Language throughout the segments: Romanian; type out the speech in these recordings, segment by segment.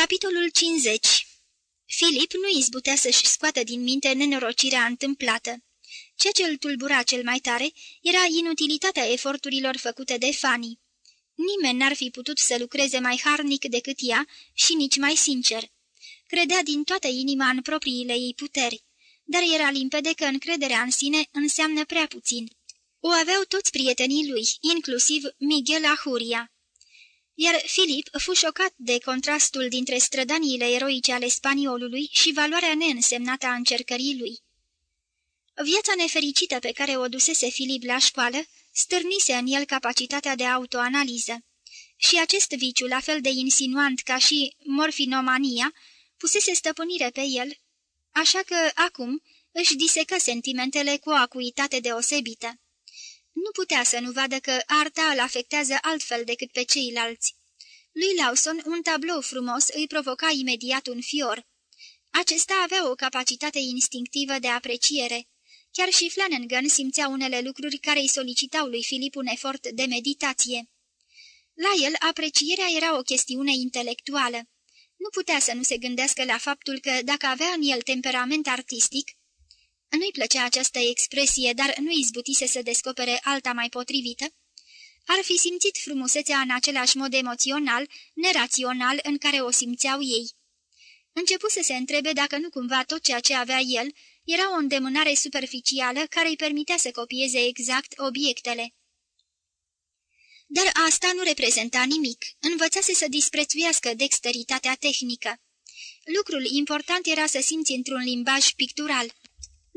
Capitolul 50 Filip nu izbutea să-și scoată din minte nenorocirea întâmplată. Ceea ce îl tulbura cel mai tare era inutilitatea eforturilor făcute de Fanny. Nimeni n-ar fi putut să lucreze mai harnic decât ea și nici mai sincer. Credea din toată inima în propriile ei puteri, dar era limpede că încrederea în sine înseamnă prea puțin. O aveau toți prietenii lui, inclusiv Miguel Ahuria iar Filip fu șocat de contrastul dintre strădaniile eroice ale spaniolului și valoarea neînsemnată a încercării lui. Viața nefericită pe care o dusese Filip la școală stârnise în el capacitatea de autoanaliză. Și acest viciu, la fel de insinuant ca și morfinomania, pusese stăpânire pe el, așa că acum își disecă sentimentele cu o acuitate deosebită. Nu putea să nu vadă că arta îl afectează altfel decât pe ceilalți. Lui Lawson un tablou frumos îi provoca imediat un fior. Acesta avea o capacitate instinctivă de apreciere. Chiar și Flanagan simțea unele lucruri care îi solicitau lui Filip un efort de meditație. La el, aprecierea era o chestiune intelectuală. Nu putea să nu se gândească la faptul că, dacă avea în el temperament artistic, nu-i plăcea această expresie, dar nu izbutise să descopere alta mai potrivită. Ar fi simțit frumusețea în același mod emoțional, nerațional, în care o simțeau ei. Începu să se întrebe dacă nu cumva tot ceea ce avea el era o îndemânare superficială care îi permitea să copieze exact obiectele. Dar asta nu reprezenta nimic, învățase să disprețuiască dexteritatea tehnică. Lucrul important era să simți într-un limbaj pictural.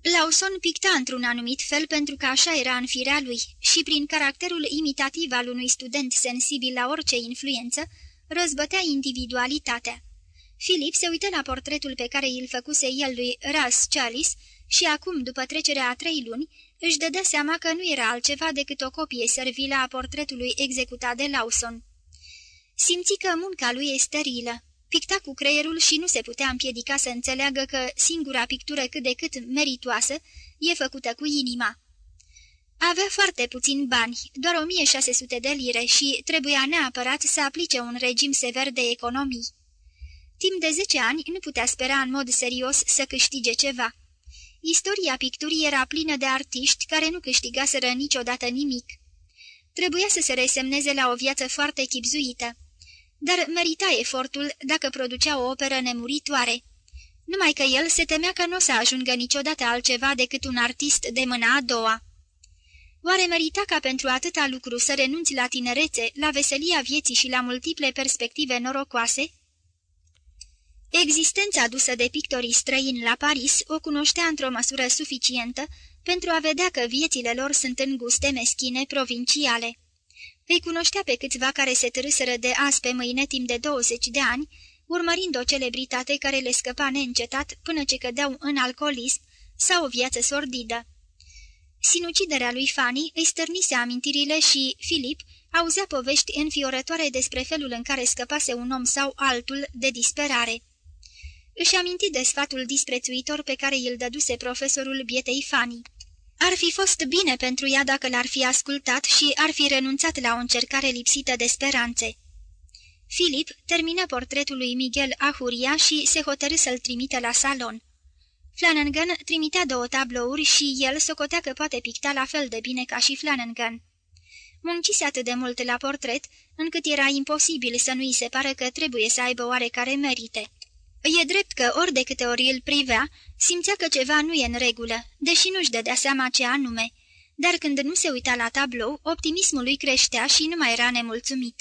Lawson picta într-un anumit fel pentru că așa era în firea lui și prin caracterul imitativ al unui student sensibil la orice influență, răzbătea individualitatea. Philip se uită la portretul pe care îl făcuse el lui Ras Charles și acum, după trecerea a trei luni, își dădea seama că nu era altceva decât o copie servilă a portretului executat de Lawson. Simți că munca lui e sterilă, Picta cu creierul și nu se putea împiedica să înțeleagă că singura pictură cât de cât meritoasă e făcută cu inima. Avea foarte puțin bani, doar 1600 de lire și trebuia neapărat să aplice un regim sever de economii. Timp de 10 ani nu putea spera în mod serios să câștige ceva. Istoria picturii era plină de artiști care nu câștigaseră niciodată nimic. Trebuia să se resemneze la o viață foarte chipzuită dar merita efortul dacă producea o operă nemuritoare. Numai că el se temea că nu o să ajungă niciodată altceva decât un artist de mâna a doua. Oare merita ca pentru atâta lucru să renunți la tinerețe, la veselia vieții și la multiple perspective norocoase? Existența adusă de pictorii străini la Paris o cunoștea într-o măsură suficientă pentru a vedea că viețile lor sunt înguste, meschine, provinciale. Îi cunoștea pe câțiva care se târâsără de azi pe mâine timp de 20 de ani, urmărind o celebritate care le scăpa neîncetat până ce cădeau în alcoolism sau o viață sordidă. Sinuciderea lui Fanny îi stârnise amintirile și Filip auzea povești înfiorătoare despre felul în care scăpase un om sau altul de disperare. Își aminti de sfatul disprețuitor pe care îl dăduse profesorul bietei Fanny. Ar fi fost bine pentru ea dacă l-ar fi ascultat și ar fi renunțat la o încercare lipsită de speranțe. Filip termină portretul lui Miguel Ahuria și se hotărâ să-l trimită la salon. Flanagan trimitea două tablouri și el socotea că poate picta la fel de bine ca și Flanagan. Muncise atât de mult la portret, încât era imposibil să nu-i se pare că trebuie să aibă oarecare merite. E drept că ori de câte ori îl privea, simțea că ceva nu e în regulă, deși nu-și dădea seama ce anume. Dar când nu se uita la tablou, optimismul lui creștea și nu mai era nemulțumit.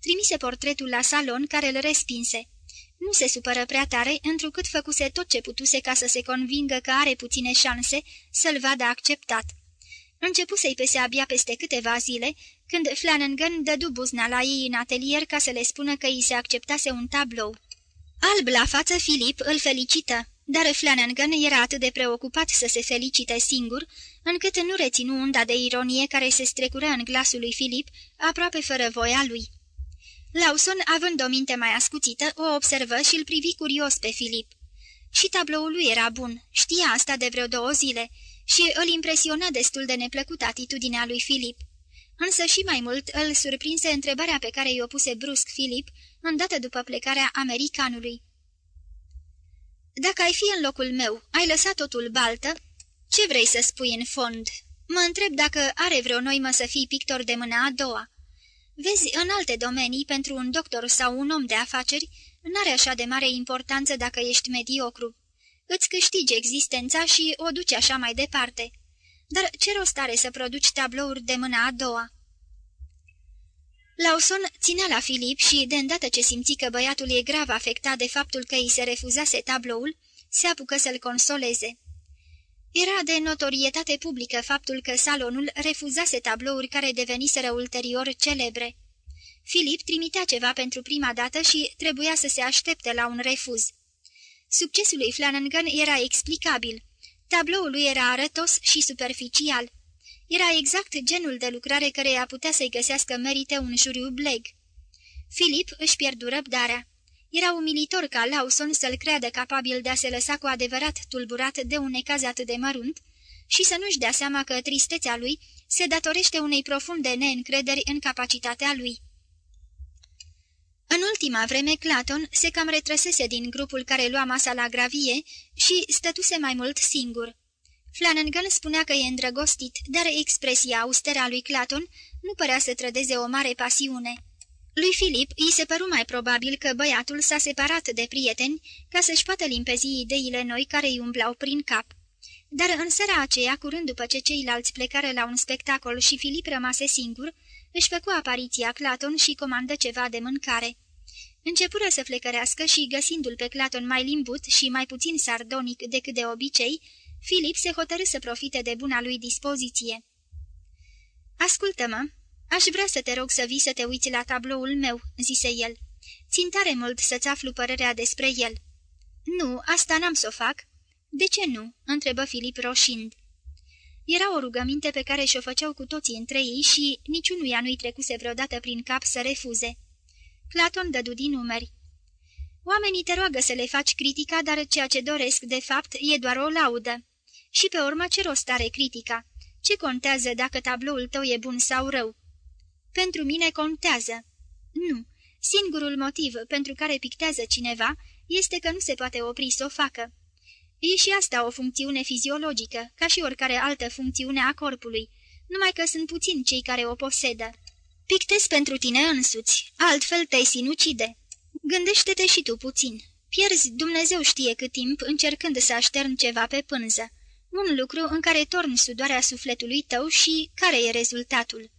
Trimise portretul la salon, care îl respinse. Nu se supără prea tare, întrucât făcuse tot ce putuse ca să se convingă că are puține șanse să-l vadă acceptat. Începu să-i pese abia peste câteva zile, când Flanagan dădu buzna la ei în atelier ca să le spună că îi se acceptase un tablou. Alb la față, Filip îl felicită, dar Flanagan era atât de preocupat să se felicite singur, încât nu reținu unda de ironie care se strecură în glasul lui Filip, aproape fără voia lui. Lawson, având o minte mai ascuțită, o observă și îl privi curios pe Filip. Și tabloul lui era bun, știa asta de vreo două zile, și îl impresiona destul de neplăcut atitudinea lui Filip. Însă și mai mult îl surprinse întrebarea pe care i-o puse brusc Filip, îndată după plecarea americanului. Dacă ai fi în locul meu, ai lăsat totul baltă? Ce vrei să spui în fond? Mă întreb dacă are vreo noimă să fii pictor de mâna a doua. Vezi, în alte domenii, pentru un doctor sau un om de afaceri, n-are așa de mare importanță dacă ești mediocru. Îți câștigi existența și o duci așa mai departe. Dar ce rost are să produci tablouri de mâna a doua? Lawson ținea la Filip și, de îndată ce simți că băiatul e grav afectat de faptul că îi se refuzase tabloul, se apucă să-l consoleze. Era de notorietate publică faptul că salonul refuzase tablouri care deveniseră ulterior celebre. Filip trimitea ceva pentru prima dată și trebuia să se aștepte la un refuz. Succesul lui Flanagan era explicabil. Tabloul lui era arătos și superficial. Era exact genul de lucrare care a putea să-i găsească merite un juriu bleg. Filip își pierdu răbdarea. Era umilitor ca Lawson să-l creadă capabil de a se lăsa cu adevărat tulburat de un necaz atât de mărunt și să nu-și dea seama că tristețea lui se datorește unei profunde neîncrederi în capacitatea lui. În ultima vreme, Claton se cam retrăsese din grupul care lua masa la gravie și stătuse mai mult singur. Flanagan spunea că e îndrăgostit, dar expresia austeră a lui Claton nu părea să trădeze o mare pasiune. Lui Filip îi se păru mai probabil că băiatul s-a separat de prieteni ca să-și poată limpezi ideile noi care îi umblau prin cap. Dar în seara aceea, curând după ce ceilalți plecară la un spectacol și Filip rămase singur, își făcu apariția Claton și comandă ceva de mâncare. Începură să flecărească și, găsindu-l pe Claton mai limbut și mai puțin sardonic decât de obicei, Filip se hotărâ să profite de buna lui dispoziție. Ascultă-mă, aș vrea să te rog să vii să te uiți la tabloul meu," zise el. Țin tare mult să-ți aflu părerea despre el." Nu, asta n-am să o fac." De ce nu?" întrebă Filip roșind. Era o rugăminte pe care și-o făceau cu toții între ei și niciunuia nu-i trecuse vreodată prin cap să refuze. Platon dădu din numeri. Oamenii te roagă să le faci critica, dar ceea ce doresc, de fapt, e doar o laudă. Și pe urmă, ce rost are critica? Ce contează dacă tabloul tău e bun sau rău? Pentru mine contează. Nu. Singurul motiv pentru care pictează cineva este că nu se poate opri să o facă. E și asta o funcțiune fiziologică, ca și oricare altă funcțiune a corpului, numai că sunt puțini cei care o posedă. Pictezi pentru tine însuți, altfel te-ai sinucide. Gândește-te și tu puțin. Pierzi Dumnezeu știe cât timp încercând să aștern ceva pe pânză. Un lucru în care torni sudoarea sufletului tău și care e rezultatul.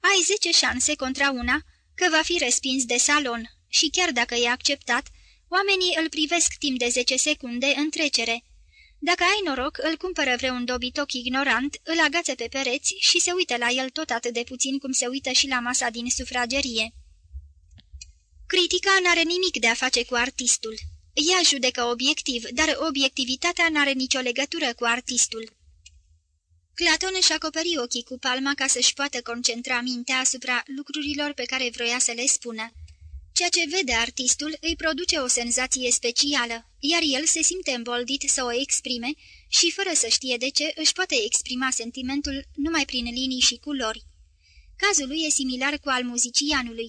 Ai zece șanse contra una că va fi respins de salon și chiar dacă e acceptat, oamenii îl privesc timp de zece secunde în trecere. Dacă ai noroc, îl cumpără vreun dobitoc ignorant, îl agață pe pereți și se uită la el tot atât de puțin cum se uită și la masa din sufragerie. Critica n-are nimic de a face cu artistul. Ea judecă obiectiv, dar obiectivitatea n-are nicio legătură cu artistul. Claton își acoperi ochii cu palma ca să-și poată concentra mintea asupra lucrurilor pe care vroia să le spună. Ceea ce vede artistul îi produce o senzație specială, iar el se simte îmboldit să o exprime și, fără să știe de ce, își poate exprima sentimentul numai prin linii și culori. Cazul lui e similar cu al muzicianului.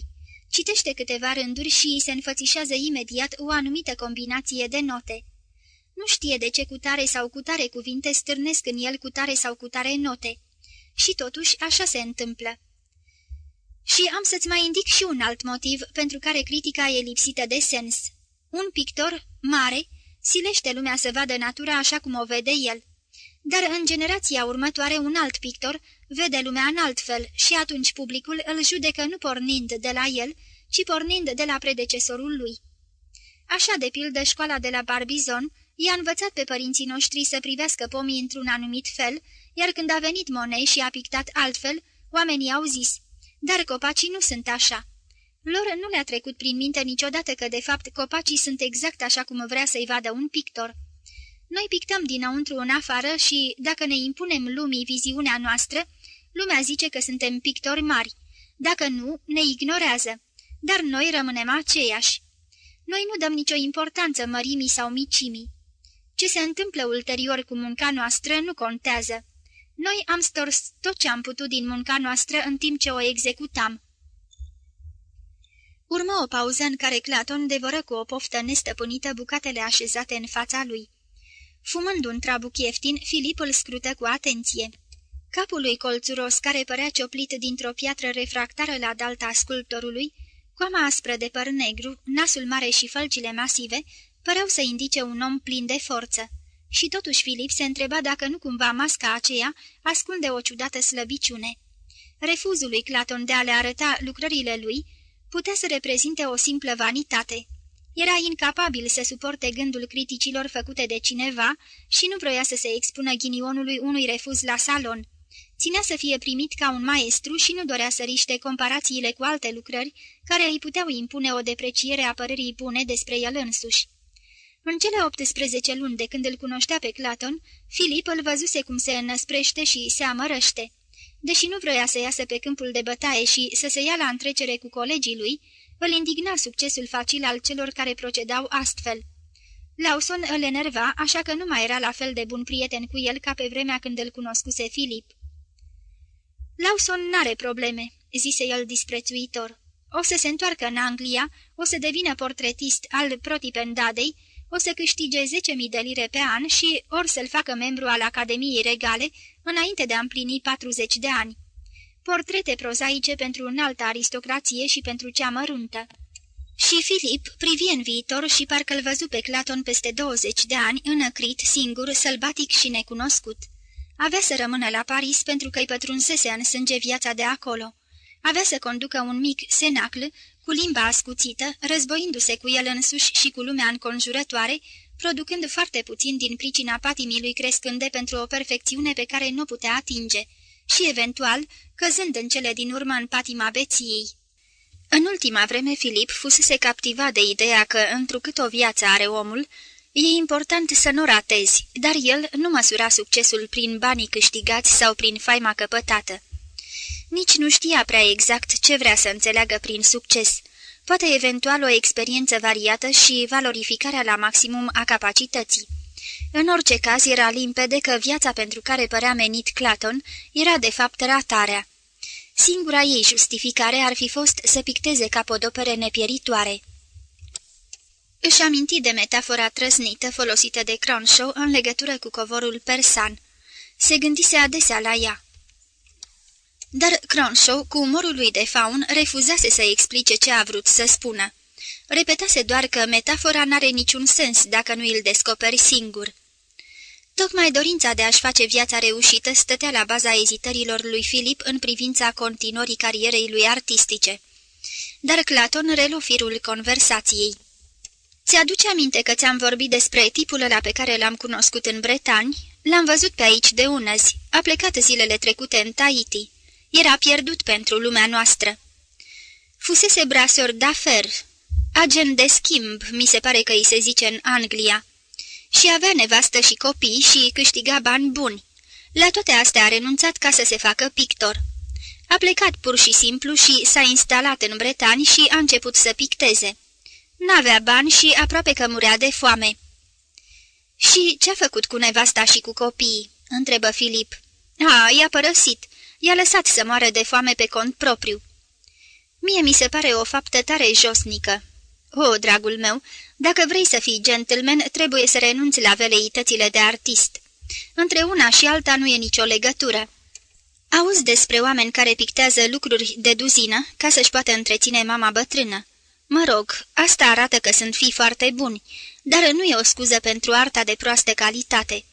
Citește câteva rânduri și îi se înfățișează imediat o anumită combinație de note. Nu știe de ce cutare sau cutare cuvinte stârnesc în el cutare sau cutare note. Și totuși așa se întâmplă. Și am să-ți mai indic și un alt motiv pentru care critica e lipsită de sens. Un pictor, mare, silește lumea să vadă natura așa cum o vede el. Dar în generația următoare un alt pictor vede lumea în alt fel și atunci publicul îl judecă nu pornind de la el, ci pornind de la predecesorul lui. Așa de pildă școala de la Barbizon i-a învățat pe părinții noștri să privească pomii într-un anumit fel, iar când a venit Monet și a pictat altfel, oamenii au zis, dar copacii nu sunt așa. Lor nu le-a trecut prin minte niciodată că, de fapt, copacii sunt exact așa cum vrea să-i vadă un pictor. Noi pictăm dinăuntru în afară și, dacă ne impunem lumii viziunea noastră, lumea zice că suntem pictori mari. Dacă nu, ne ignorează. Dar noi rămânem aceiași. Noi nu dăm nicio importanță mărimii sau micimii. Ce se întâmplă ulterior cu munca noastră nu contează. Noi am stors tot ce am putut din munca noastră în timp ce o executam. Urmă o pauză în care Claton devoră cu o poftă nestăpânită bucatele așezate în fața lui. Fumând un trabuc ieftin, Filip îl scrută cu atenție. Capul lui colțuros, care părea cioplit dintr-o piatră refractară la dalta sculptorului, coama aspră de păr negru, nasul mare și fălcile masive, păreau să indice un om plin de forță. Și totuși Filip se întreba dacă nu cumva masca aceea ascunde o ciudată slăbiciune. Refuzul lui Claton de a le arăta lucrările lui putea să reprezinte o simplă vanitate. Era incapabil să suporte gândul criticilor făcute de cineva și nu vroia să se expună ghinionului unui refuz la salon. Ținea să fie primit ca un maestru și nu dorea să riște comparațiile cu alte lucrări care îi puteau impune o depreciere a părerii bune despre el însuși. În cele 18 luni de când îl cunoștea pe Claton, Filip îl văzuse cum se înăsprește și se amărăște. Deși nu vroia să iasă pe câmpul de bătaie și să se ia la întrecere cu colegii lui, îl indigna succesul facil al celor care procedau astfel. Lawson îl enerva, așa că nu mai era la fel de bun prieten cu el ca pe vremea când îl cunoscuse Filip. Lawson n-are probleme," zise el disprețuitor. O să se întoarcă în Anglia, o să devină portretist al protipendadei, o să câștige 10.000 de lire pe an și ori să-l facă membru al Academiei Regale înainte de a împlini 40 de ani. Portrete prozaice pentru înaltă aristocrație și pentru cea măruntă. Și Filip privi în viitor și parcă-l văzu pe Claton peste 20 de ani, înăcrit, singur, sălbatic și necunoscut. Avea să rămână la Paris pentru că îi pătrunsese în sânge viața de acolo. Avea să conducă un mic senacl cu limba ascuțită, războindu-se cu el însuși și cu lumea înconjurătoare, producând foarte puțin din pricina patimii lui crescânde pentru o perfecțiune pe care nu putea atinge și, eventual, căzând în cele din urmă în patima beției. În ultima vreme, Filip fusese captivat de ideea că, întrucât o viață are omul, e important să nu ratezi, dar el nu măsura succesul prin banii câștigați sau prin faima căpătată. Nici nu știa prea exact ce vrea să înțeleagă prin succes, poate eventual o experiență variată și valorificarea la maximum a capacității. În orice caz era limpede că viața pentru care părea menit Claton era de fapt ratarea. Singura ei justificare ar fi fost să picteze capodopere nepieritoare. Își aminti de metafora trăsnită folosită de Cronshaw în legătură cu covorul persan. Se gândise adesea la ea. Dar Cronshaw, cu umorul lui de faun, refuzase să explice ce a vrut să spună. Repetase doar că metafora n-are niciun sens dacă nu îl descoperi singur. Tocmai dorința de a-și face viața reușită stătea la baza ezitărilor lui Filip în privința continuării carierei lui artistice. Dar Claton relu firul conversației. Ți-aduce aminte că ți-am vorbit despre tipul ăla pe care l-am cunoscut în Bretani? L-am văzut pe aici de unăzi. A plecat zilele trecute în Tahiti. Era pierdut pentru lumea noastră. Fusese brasor d'affaires, agent de schimb, mi se pare că îi se zice în Anglia și avea nevastă și copii și câștiga bani buni. La toate astea a renunțat ca să se facă pictor. A plecat pur și simplu și s-a instalat în Bretani și a început să picteze. N-avea bani și aproape că murea de foame. Și ce-a făcut cu nevasta și cu copiii?" întrebă Filip. A, i-a părăsit. I-a lăsat să moară de foame pe cont propriu." Mie mi se pare o faptă tare josnică." O, dragul meu, dacă vrei să fii gentleman, trebuie să renunți la veleitățile de artist. Între una și alta nu e nicio legătură. Auzi despre oameni care pictează lucruri de duzină ca să-și poată întreține mama bătrână. Mă rog, asta arată că sunt fii foarte buni, dar nu e o scuză pentru arta de proastă calitate.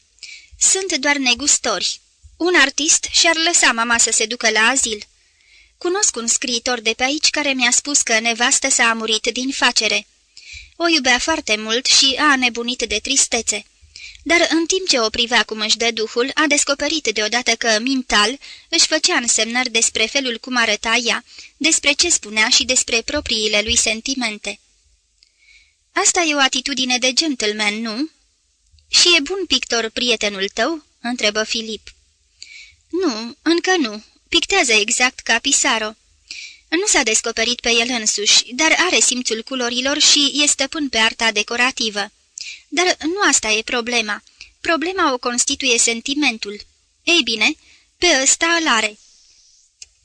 Sunt doar negustori. Un artist și-ar lăsa mama să se ducă la azil. Cunosc un scriitor de pe aici care mi-a spus că nevastă s-a murit din facere. O iubea foarte mult și a nebunit de tristețe. Dar în timp ce o privea cum își dă duhul, a descoperit deodată că Mintal își făcea însemnări despre felul cum arăta ea, despre ce spunea și despre propriile lui sentimente. Asta e o atitudine de gentleman, nu?" Și e bun pictor prietenul tău?" întrebă Filip. Nu, încă nu. Pictează exact ca Pisaro." Nu s-a descoperit pe el însuși, dar are simțul culorilor și este stăpân pe arta decorativă. Dar nu asta e problema. Problema o constituie sentimentul. Ei bine, Pe ăsta îl are."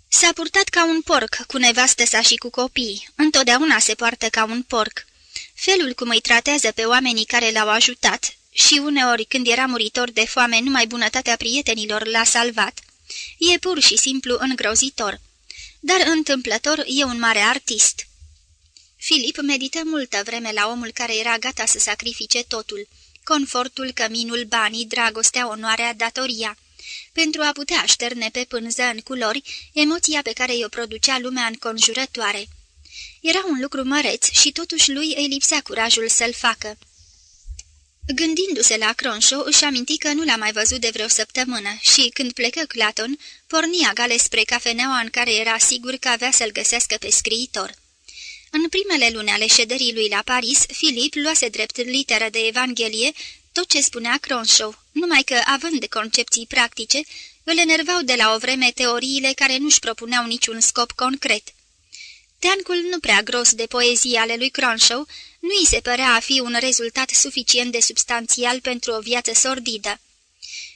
S-a purtat ca un porc cu nevastă sa și cu copii. Întotdeauna se poartă ca un porc. Felul cum îi tratează pe oamenii care l-au ajutat și uneori când era muritor de foame numai bunătatea prietenilor l-a salvat, e pur și simplu îngrozitor. Dar întâmplător e un mare artist. Filip medită multă vreme la omul care era gata să sacrifice totul, confortul, căminul, banii, dragostea, onoarea, datoria, pentru a putea șterne pe pânză în culori emoția pe care i-o producea lumea înconjurătoare. Era un lucru măreț și totuși lui îi lipsea curajul să-l facă. Gândindu-se la Cronshaw, își aminti că nu l-a mai văzut de vreo săptămână și, când plecă Claton, porni agale spre cafeneaua în care era sigur că avea să-l găsească pe scriitor. În primele luni ale șederii lui la Paris, Filip luase drept literă de Evanghelie tot ce spunea Cronshaw, numai că, având de concepții practice, îl enervau de la o vreme teoriile care nu-și propuneau niciun scop concret. Teancul nu prea gros de poezie ale lui Cronshaw nu îi se părea a fi un rezultat suficient de substanțial pentru o viață sordidă.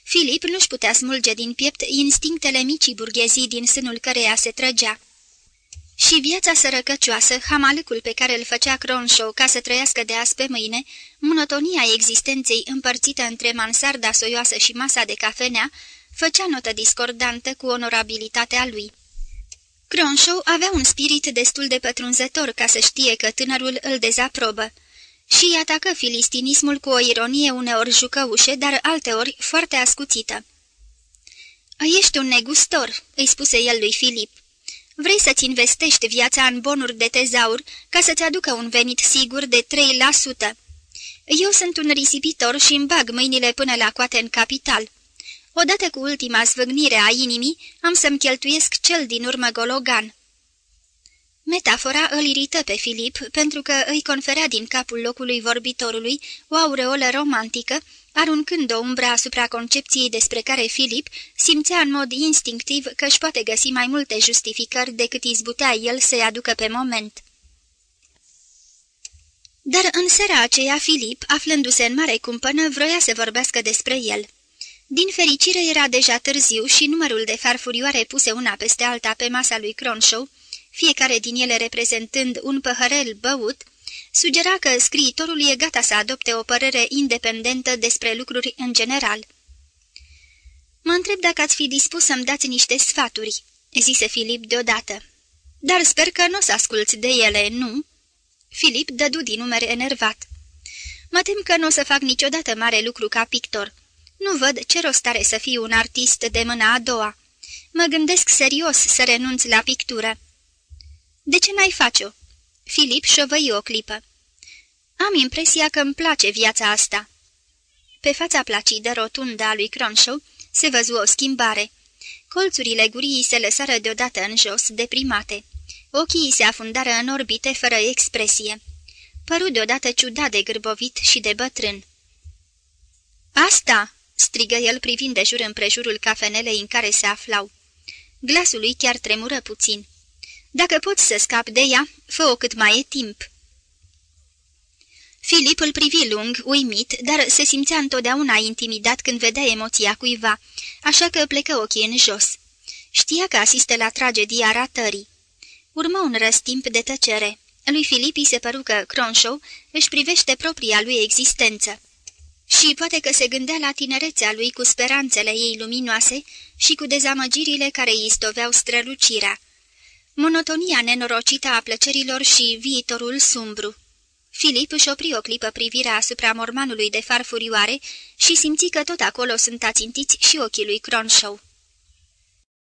Filip nu-și putea smulge din piept instinctele micii burghezii din sânul căreia se trăgea. Și viața sărăcăcioasă, hamalicul pe care îl făcea Cronshaw ca să trăiască de azi pe mâine, monotonia existenței împărțită între mansarda soioasă și masa de cafenea, făcea notă discordantă cu onorabilitatea lui. Cronshaw avea un spirit destul de pătrunzător ca să știe că tânărul îl dezaprobă și atacă filistinismul cu o ironie uneori jucăușe, dar alteori foarte ascuțită. Ești un negustor," îi spuse el lui Filip. Vrei să-ți investești viața în bonuri de tezaur ca să-ți aducă un venit sigur de 3%. Eu sunt un risipitor și îmi bag mâinile până la coate în capital. Odată cu ultima zvâgnire a inimii, am să-mi cheltuiesc cel din urmă gologan." Metafora îl irită pe Filip pentru că îi conferea din capul locului vorbitorului o aureolă romantică, aruncând o umbră asupra concepției despre care Filip simțea în mod instinctiv că își poate găsi mai multe justificări decât izbutea el să-i aducă pe moment. Dar în seara aceea Filip, aflându-se în mare cumpănă, vroia să vorbească despre el. Din fericire era deja târziu și numărul de farfurioare puse una peste alta pe masa lui Cronshaw, fiecare din ele reprezentând un păhărel băut, sugera că scriitorul e gata să adopte o părere independentă despre lucruri în general. Mă întreb dacă ați fi dispus să-mi dați niște sfaturi," zise Filip deodată. Dar sper că nu o să asculți de ele, nu?" Filip dădu din numere enervat. Mă tem că nu o să fac niciodată mare lucru ca pictor." Nu văd ce rost are să fiu un artist de mâna a doua. Mă gândesc serios să renunț la pictură." De ce n-ai face-o?" Filip șovăi o clipă. Am impresia că îmi place viața asta." Pe fața placidă rotundă a lui Cronshaw se văzu o schimbare. Colțurile gurii se lăsară deodată în jos, deprimate. Ochii se afundară în orbite fără expresie. Păru deodată ciudat de gârbovit și de bătrân. Asta!" Strigă el privind de jur împrejurul cafenelei în care se aflau. Glasul lui chiar tremură puțin. Dacă poți să scapi de ea, fă-o cât mai e timp." Filip îl privi lung, uimit, dar se simțea întotdeauna intimidat când vedea emoția cuiva, așa că plecă ochii în jos. Știa că asistă la tragedia ratării. Urmă un răstimp de tăcere. Lui Filip se păru că Cronshaw își privește propria lui existență. Și poate că se gândea la tinerețea lui cu speranțele ei luminoase și cu dezamăgirile care îi stoveau strălucirea. Monotonia nenorocită a plăcerilor și viitorul sumbru. Filip își opri o clipă privirea asupra mormanului de farfurioare și simți că tot acolo sunt ațintiți și ochii lui Cronshaw.